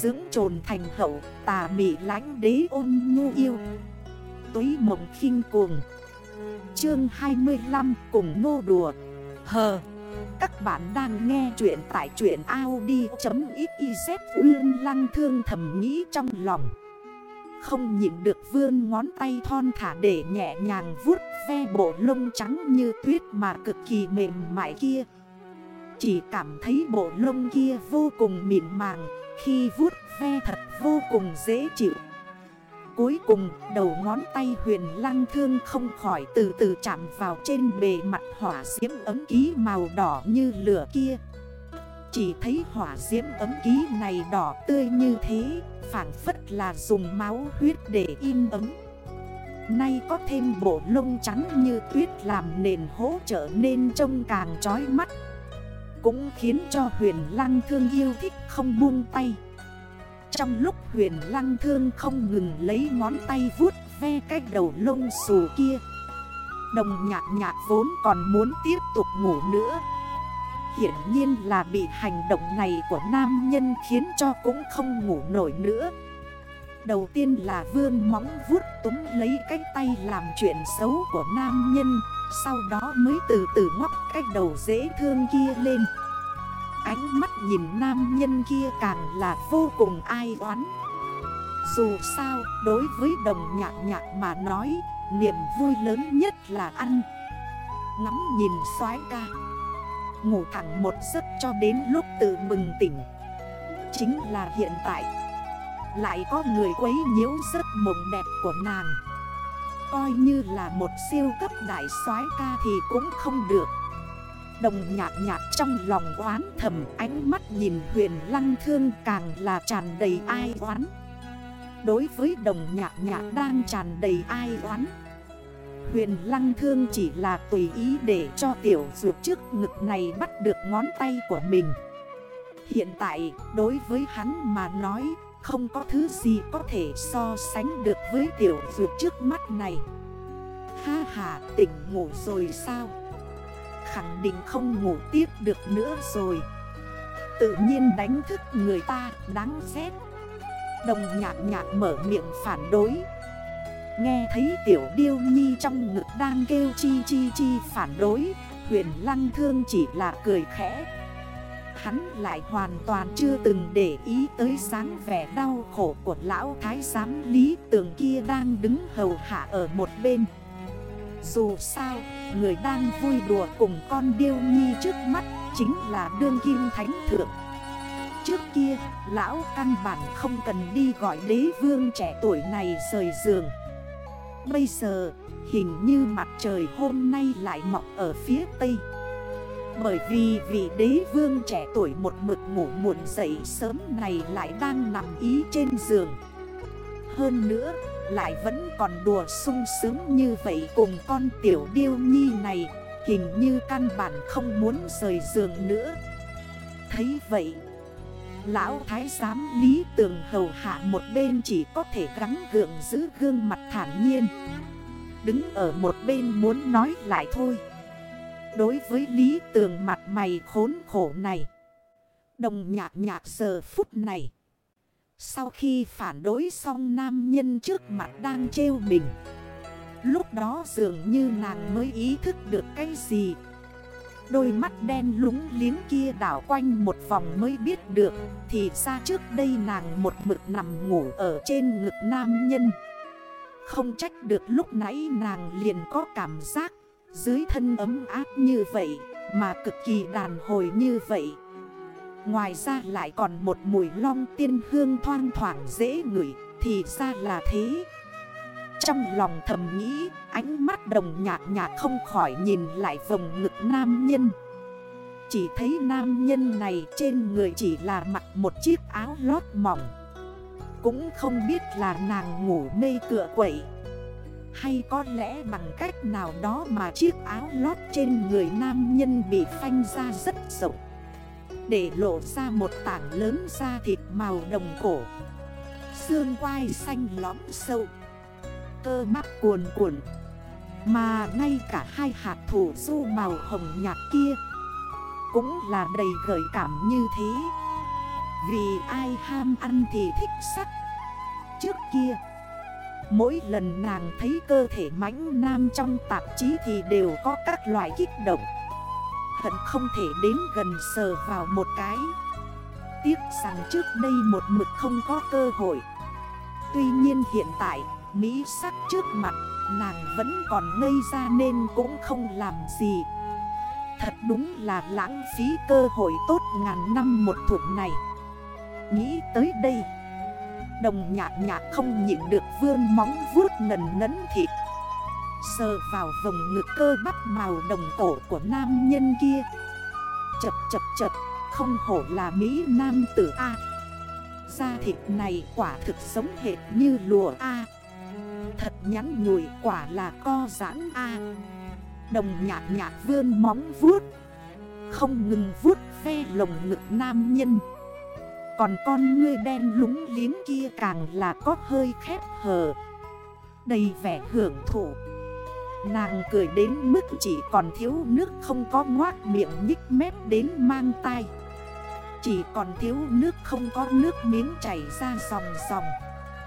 Dưỡng trồn thành hậu, tà mị lánh đế ôn nhu yêu. Túy mộng khinh cuồng. Chương 25 cùng nô đùa. Hờ. Các bạn đang nghe chuyện tại chuyện Audi.xyz Uyên lăng thương thầm nghĩ trong lòng. Không nhịn được vươn ngón tay thon thả để nhẹ nhàng vuốt ve bộ lông trắng như tuyết mà cực kỳ mềm mại kia. Chỉ cảm thấy bộ lông kia vô cùng mịn màng khi vuốt ve thật vô cùng dễ chịu. Cuối cùng, đầu ngón tay huyền lăng thương không khỏi từ từ chạm vào trên bề mặt hỏa diễm ấm ký màu đỏ như lửa kia. Chỉ thấy hỏa diễm ấm ký này đỏ tươi như thế Phản phất là dùng máu huyết để in ấm. Nay có thêm bộ lông trắng như tuyết làm nền hỗ trợ nên trông càng trói mắt. Cũng khiến cho huyền lăng thương yêu thích không buông tay. Trong lúc huyền lăng thương không ngừng lấy ngón tay vuốt ve cái đầu lông xù kia, Đồng nhạc nhạc vốn còn muốn tiếp tục ngủ nữa. Hiển nhiên là bị hành động này của nam nhân khiến cho cũng không ngủ nổi nữa. Đầu tiên là vương móng vuốt túm lấy cái tay làm chuyện xấu của nam nhân, Sau đó mới từ từ ngóc cái đầu dễ thương kia lên. Ánh mắt nhìn nam nhân kia càng là vô cùng ai oán. Dù sao, đối với đồng nhạc nhạc mà nói, Niềm vui lớn nhất là ăn. Ngắm nhìn xoái ca. Ngủ thẳng một giấc cho đến lúc tự mừng tỉnh. Chính là hiện tại. Lại có người quấy nhiễu giấc mộng đẹp của nàng. Coi như là một siêu cấp đại soái ca thì cũng không được. Đồng nhạc nhạc trong lòng oán thầm, ánh mắt nhìn huyền lăng thương càng là tràn đầy ai oán. Đối với đồng nhạc nhạc đang tràn đầy ai oán, Huyền lăng thương chỉ là tùy ý để cho tiểu dược trước ngực này bắt được ngón tay của mình. Hiện tại, đối với hắn mà nói, không có thứ gì có thể so sánh được với tiểu dược trước mắt này. Ha ha tỉnh ngủ rồi sao? Khẳng định không ngủ tiếp được nữa rồi. Tự nhiên đánh thức người ta, đáng ghét. Đồng nhạc nhạc mở miệng phản đối. Nghe thấy tiểu điêu nhi trong ngực đang kêu chi chi chi phản đối, Huyền lăng thương chỉ là cười khẽ. Hắn lại hoàn toàn chưa từng để ý tới sáng vẻ đau khổ của lão thái giám lý tường kia đang đứng hầu hạ ở một bên dù sao, người đang vui đùa cùng con điêu nhi trước mắt chính là đương kim thánh thượng. Trước kia, lão căn bản không cần đi gọi đế vương trẻ tuổi này rời giường. Bây giờ, hình như mặt trời hôm nay lại mọc ở phía tây. Bởi vì vị đế vương trẻ tuổi một mực ngủ muộn dậy sớm này lại đang nằm ý trên giường. Hơn nữa, lại vẫn còn đùa sung sướng như vậy cùng con tiểu điêu nhi này, Hình như căn bản không muốn rời giường nữa. Thấy vậy, Lão thái giám lý tường hầu hạ một bên chỉ có thể gắn gượng giữ gương mặt thản nhiên. Đứng ở một bên muốn nói lại thôi. Đối với lý tường mặt mày khốn khổ này, Đồng nhạc nhạc giờ phút này sau khi phản đối xong nam nhân trước mặt đang trêu mình. Lúc đó dường như nàng mới ý thức được cái gì. Đôi mắt đen lúng liếng kia đảo quanh một vòng mới biết được, Thì ra trước đây nàng một mực nằm ngủ ở trên ngực nam nhân. Không trách được lúc nãy nàng liền có cảm giác, Dưới thân ấm áp như vậy, Mà cực kỳ đàn hồi như vậy. Ngoài ra lại còn một mùi long tiên hương thoang thoảng dễ ngửi, Thì ra là thế. Trong lòng thầm nghĩ, Ánh mắt đồng nhạc nhạc không khỏi nhìn lại vòng ngực nam nhân. Chỉ thấy nam nhân này trên người chỉ là mặc một chiếc áo lót mỏng. Cũng không biết là nàng ngủ mê cựa quậy. Hay có lẽ bằng cách nào đó mà chiếc áo lót trên người nam nhân bị phanh ra rất rộng để lộ ra một tảng lớn da thịt màu đồng cổ. Xương quai xanh lõm sâu. Cơ bắp cuồn cuộn. Mà ngay cả hai hạt thủ du màu hồng nhạt kia Cũng là đầy gợi cảm như thế. Vì ai ham ăn thì thích sắc. Trước kia, Mỗi lần nàng thấy cơ thể mãnh nam trong tạp chí thì đều có các loại kích động. Hận không thể đến gần sờ vào một cái. Tiếc rằng trước đây một mực không có cơ hội. Tuy nhiên hiện tại, Mỹ sắc trước mặt, Nàng vẫn còn ngây ra nên cũng không làm gì. Thật đúng là lãng phí cơ hội tốt ngàn năm một thuộc này. Nghĩ tới đây, Đồng nhạc nhạc không nhịn được vươn móng vuốt nần nấn thịt Sờ vào vòng ngực cơ bắp màu đồng tổ của nam nhân kia. Chập chập chập, Không hổ là Mỹ Nam tử A. Da thịt này quả thực sống hệt như lùa A. Thật nhắn nhủi, quả là co giãn A. Đồng nhạc nhạc vươn móng vuốt. Không ngừng vuốt ve lồng ngực nam nhân. Còn con ngươi đen lúng liếng kia càng là có hơi khép hờ. Đầy vẻ hưởng thụ. Nàng cười đến mức chỉ còn thiếu nước không có ngoát miệng nhích mép đến mang tay Chỉ còn thiếu nước không có nước miếng chảy ra dòng dòng.